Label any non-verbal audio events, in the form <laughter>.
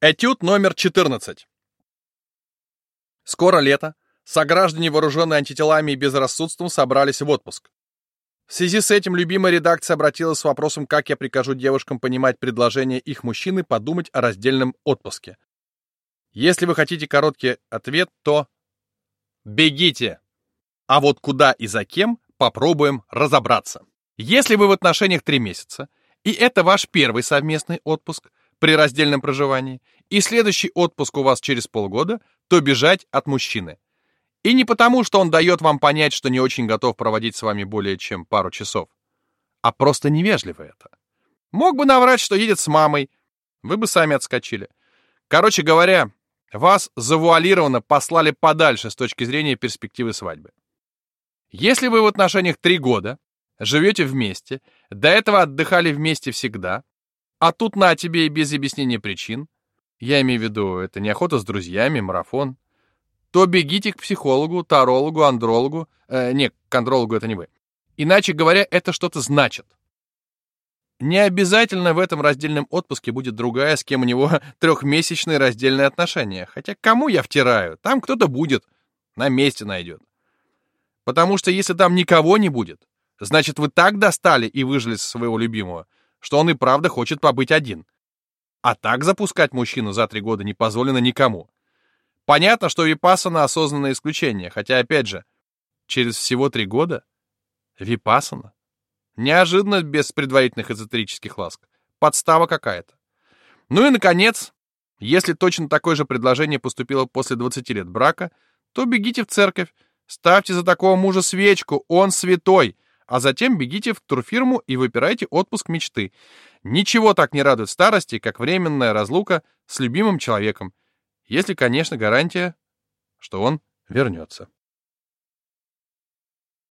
Этюд номер 14. Скоро лето. Сограждане, вооруженные антителами и безрассудством, собрались в отпуск. В связи с этим любимая редакция обратилась с вопросом, как я прикажу девушкам понимать предложение их мужчины подумать о раздельном отпуске. Если вы хотите короткий ответ, то бегите. А вот куда и за кем, попробуем разобраться. Если вы в отношениях три месяца, и это ваш первый совместный отпуск, при раздельном проживании, и следующий отпуск у вас через полгода, то бежать от мужчины. И не потому, что он дает вам понять, что не очень готов проводить с вами более чем пару часов, а просто невежливо это. Мог бы наврать, что едет с мамой, вы бы сами отскочили. Короче говоря, вас завуалированно послали подальше с точки зрения перспективы свадьбы. Если вы в отношениях три года, живете вместе, до этого отдыхали вместе всегда, а тут на тебе и без объяснения причин. Я имею в виду, это не охота с друзьями, марафон. То бегите к психологу, тарологу, андрологу. Э, не, к андрологу это не вы. Иначе говоря, это что-то значит. Не обязательно в этом раздельном отпуске будет другая, с кем у него <laughs> трехмесячные раздельные отношения. Хотя кому я втираю? Там кто-то будет. На месте найдет. Потому что если там никого не будет, значит, вы так достали и выжили своего любимого, что он и правда хочет побыть один. А так запускать мужчину за три года не позволено никому. Понятно, что Випассана — осознанное исключение, хотя, опять же, через всего три года Випассана. Неожиданно без предварительных эзотерических ласк. Подстава какая-то. Ну и, наконец, если точно такое же предложение поступило после 20 лет брака, то бегите в церковь, ставьте за такого мужа свечку, он святой — а затем бегите в турфирму и выпирайте отпуск мечты. Ничего так не радует старости, как временная разлука с любимым человеком, если, конечно, гарантия, что он вернется.